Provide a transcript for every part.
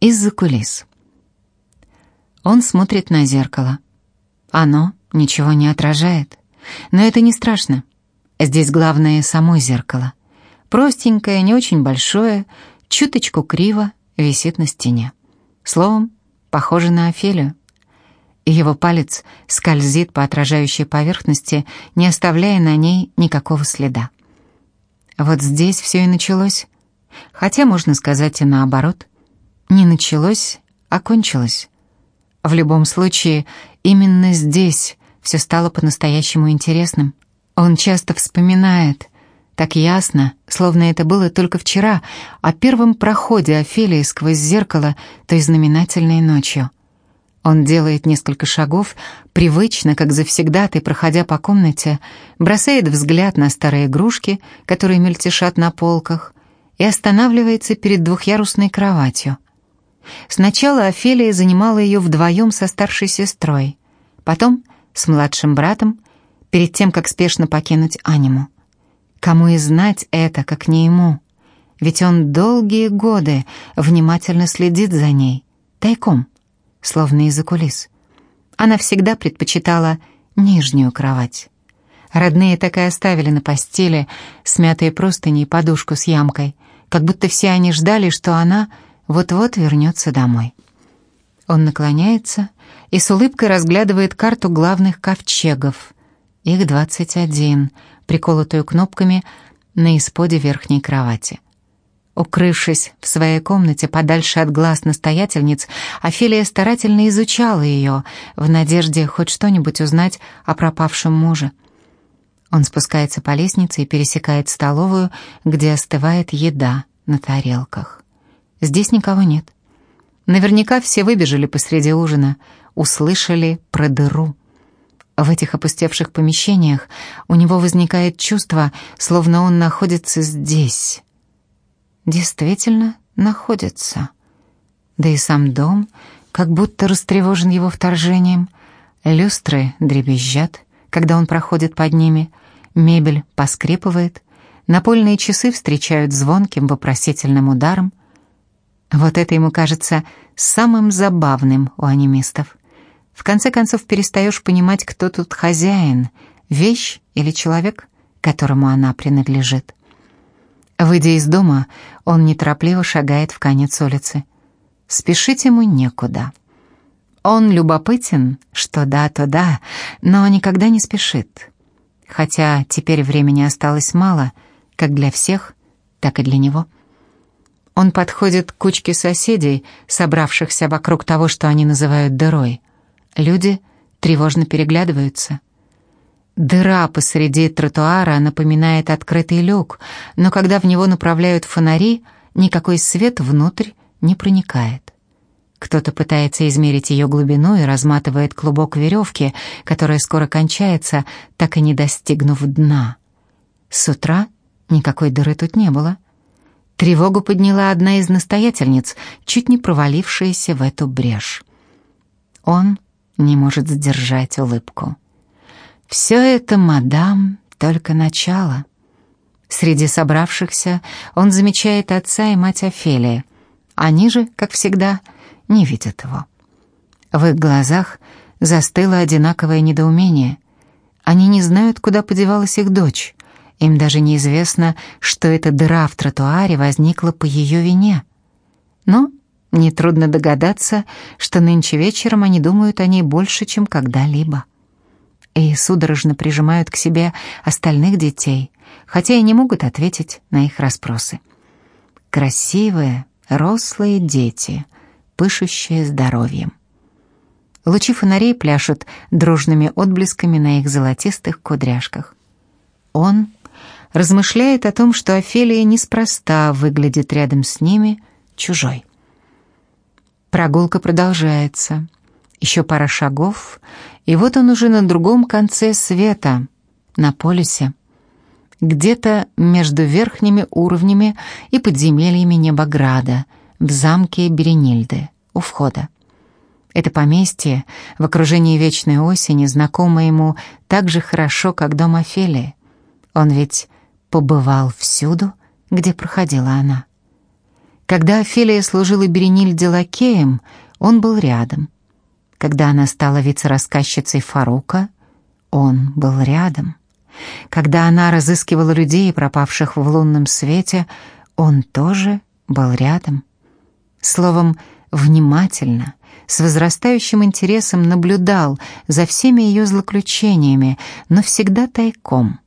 Из-за кулис. Он смотрит на зеркало. Оно ничего не отражает. Но это не страшно. Здесь главное само зеркало. Простенькое, не очень большое, чуточку криво висит на стене. Словом, похоже на Офелию. Его палец скользит по отражающей поверхности, не оставляя на ней никакого следа. Вот здесь все и началось. Хотя можно сказать и наоборот. Не началось, а кончилось. В любом случае, именно здесь все стало по-настоящему интересным. Он часто вспоминает, так ясно, словно это было только вчера, о первом проходе Офелии сквозь зеркало той знаменательной ночью. Он делает несколько шагов, привычно, как завсегдатый, проходя по комнате, бросает взгляд на старые игрушки, которые мельтешат на полках, и останавливается перед двухъярусной кроватью. Сначала Офелия занимала ее вдвоем со старшей сестрой, потом с младшим братом, перед тем, как спешно покинуть аниму. Кому и знать это, как не ему? Ведь он долгие годы внимательно следит за ней, тайком, словно из-за кулис. Она всегда предпочитала нижнюю кровать. Родные так и оставили на постели смятые простыни и подушку с ямкой, как будто все они ждали, что она вот-вот вернется домой. Он наклоняется и с улыбкой разглядывает карту главных ковчегов. Их двадцать один, приколотую кнопками на исподе верхней кровати. Укрывшись в своей комнате подальше от глаз настоятельниц, Офелия старательно изучала ее в надежде хоть что-нибудь узнать о пропавшем муже. Он спускается по лестнице и пересекает столовую, где остывает еда на тарелках. Здесь никого нет. Наверняка все выбежали посреди ужина, услышали про дыру. В этих опустевших помещениях у него возникает чувство, словно он находится здесь. Действительно находится. Да и сам дом как будто растревожен его вторжением. Люстры дребезжат, когда он проходит под ними, мебель поскрипывает, напольные часы встречают звонким вопросительным ударом. Вот это ему кажется самым забавным у анимистов. В конце концов перестаешь понимать, кто тут хозяин, вещь или человек, которому она принадлежит. Выйдя из дома, он неторопливо шагает в конец улицы. Спешить ему некуда. Он любопытен, что да, то да, но никогда не спешит. Хотя теперь времени осталось мало, как для всех, так и для него. Он подходит к кучке соседей, собравшихся вокруг того, что они называют дырой. Люди тревожно переглядываются. Дыра посреди тротуара напоминает открытый люк, но когда в него направляют фонари, никакой свет внутрь не проникает. Кто-то пытается измерить ее глубину и разматывает клубок веревки, которая скоро кончается, так и не достигнув дна. С утра никакой дыры тут не было. Тревогу подняла одна из настоятельниц, чуть не провалившаяся в эту брешь. Он не может сдержать улыбку. Все это, мадам, только начало. Среди собравшихся он замечает отца и мать Офелии. Они же, как всегда, не видят его. В их глазах застыло одинаковое недоумение. Они не знают, куда подевалась их дочь. Им даже неизвестно, что эта дыра в тротуаре возникла по ее вине. Но Нетрудно догадаться, что нынче вечером они думают о ней больше, чем когда-либо. И судорожно прижимают к себе остальных детей, хотя и не могут ответить на их расспросы. Красивые, рослые дети, пышущие здоровьем. Лучи фонарей пляшут дружными отблесками на их золотистых кудряшках. Он размышляет о том, что Офелия неспроста выглядит рядом с ними чужой. Прогулка продолжается. Еще пара шагов, и вот он уже на другом конце света, на полюсе. Где-то между верхними уровнями и подземельями Небограда, в замке Беренильды, у входа. Это поместье в окружении вечной осени знакомо ему так же хорошо, как дом Офелии. Он ведь побывал всюду, где проходила она. Когда Офелия служила Беренильде лакеем, он был рядом. Когда она стала вице-рассказчицей Фарука, он был рядом. Когда она разыскивала людей, пропавших в лунном свете, он тоже был рядом. Словом, внимательно, с возрастающим интересом наблюдал за всеми ее злоключениями, но всегда тайком,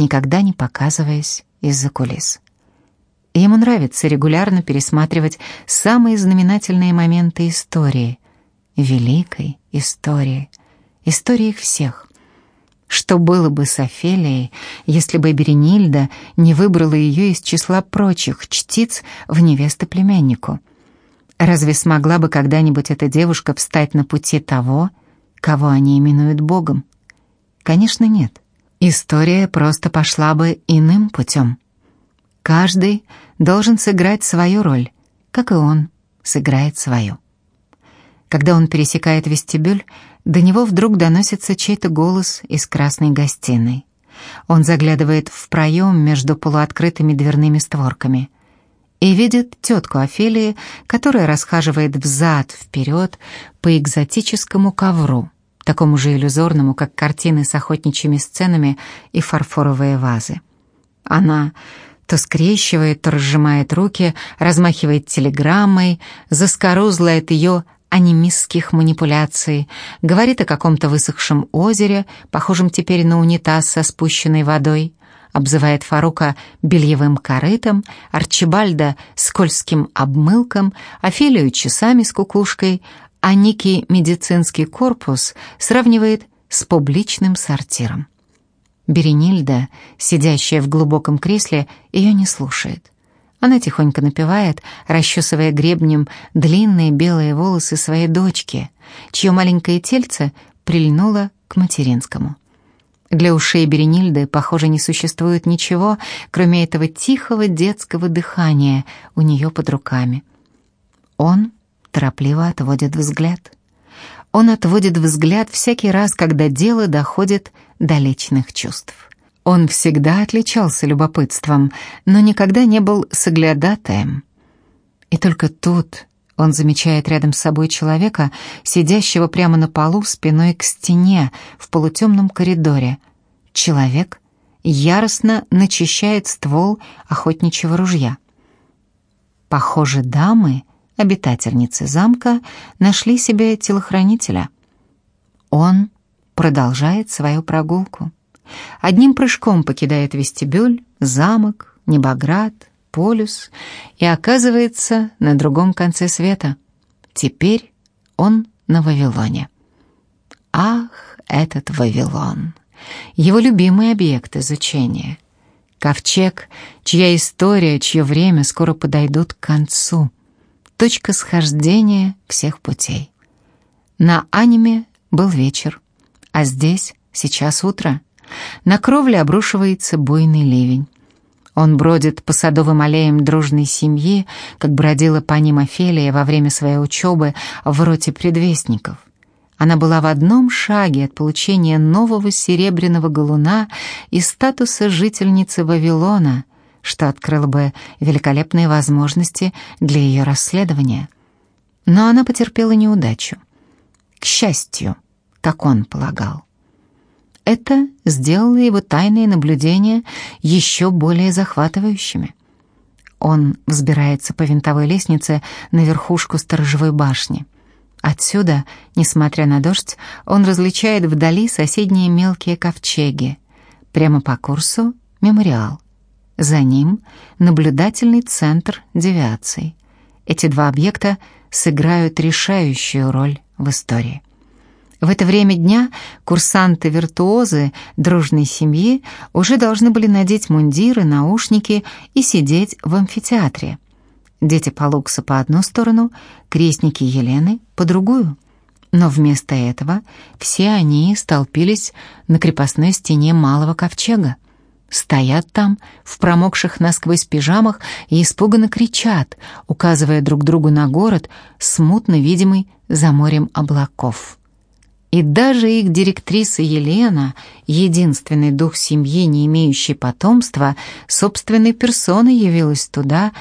никогда не показываясь из-за кулис. ему нравится регулярно пересматривать самые знаменательные моменты истории, великой истории, истории их всех. Что было бы с Офелией, если бы Беренильда не выбрала ее из числа прочих чтиц в невесты племяннику? Разве смогла бы когда-нибудь эта девушка встать на пути того, кого они именуют Богом? Конечно, нет. История просто пошла бы иным путем. Каждый должен сыграть свою роль, как и он сыграет свою. Когда он пересекает вестибюль, до него вдруг доносится чей-то голос из красной гостиной. Он заглядывает в проем между полуоткрытыми дверными створками — и видит тетку Офелии, которая расхаживает взад-вперед по экзотическому ковру, такому же иллюзорному, как картины с охотничьими сценами и фарфоровые вазы. Она то скрещивает, то разжимает руки, размахивает телеграммой, заскорузла ее анимистских манипуляций, говорит о каком-то высохшем озере, похожем теперь на унитаз со спущенной водой, обзывает Фарука бельевым корытом, Арчибальда скользким обмылком, Офелию часами с кукушкой, а Ники медицинский корпус сравнивает с публичным сортиром. Беренильда, сидящая в глубоком кресле, ее не слушает. Она тихонько напевает, расчесывая гребнем длинные белые волосы своей дочки, чье маленькое тельце прильнуло к материнскому. Для ушей Беренильды, похоже, не существует ничего, кроме этого тихого детского дыхания у нее под руками. Он торопливо отводит взгляд. Он отводит взгляд всякий раз, когда дело доходит до личных чувств. Он всегда отличался любопытством, но никогда не был соглядатаем. И только тут он замечает рядом с собой человека, сидящего прямо на полу спиной к стене в полутемном коридоре. Человек яростно начищает ствол охотничьего ружья. Похоже, дамы, обитательницы замка, нашли себе телохранителя. Он продолжает свою прогулку. Одним прыжком покидает вестибюль, замок, Небоград, полюс и оказывается на другом конце света. Теперь он на Вавилоне. Ах, этот Вавилон! Его любимый объект изучения. Ковчег, чья история, чье время скоро подойдут к концу. Точка схождения всех путей. На аниме был вечер, а здесь сейчас утро. На кровле обрушивается буйный ливень. Он бродит по садовым аллеям дружной семьи, как бродила по ним Офелия во время своей учебы в роте предвестников. Она была в одном шаге от получения нового серебряного галуна и статуса жительницы Вавилона, что открыло бы великолепные возможности для ее расследования. Но она потерпела неудачу. К счастью, как он полагал. Это сделало его тайные наблюдения еще более захватывающими. Он взбирается по винтовой лестнице на верхушку сторожевой башни. Отсюда, несмотря на дождь, он различает вдали соседние мелкие ковчеги. Прямо по курсу — мемориал. За ним — наблюдательный центр девиаций. Эти два объекта сыграют решающую роль в истории. В это время дня курсанты-виртуозы дружной семьи уже должны были надеть мундиры, наушники и сидеть в амфитеатре. Дети Палукса по одну сторону, крестники Елены по другую. Но вместо этого все они столпились на крепостной стене малого ковчега. Стоят там в промокших насквозь пижамах и испуганно кричат, указывая друг другу на город, смутно видимый за морем облаков. И даже их директриса Елена, единственный дух семьи, не имеющий потомства, собственной персоной явилась туда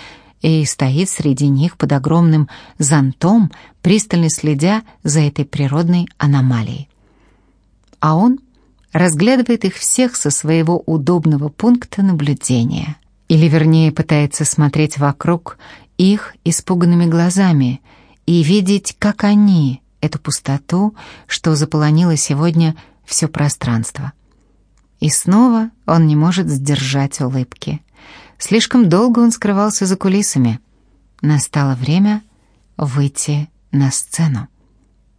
и стоит среди них под огромным зонтом, пристально следя за этой природной аномалией. А он разглядывает их всех со своего удобного пункта наблюдения. Или, вернее, пытается смотреть вокруг их испуганными глазами и видеть, как они, эту пустоту, что заполонило сегодня все пространство. И снова он не может сдержать улыбки. Слишком долго он скрывался за кулисами. Настало время выйти на сцену.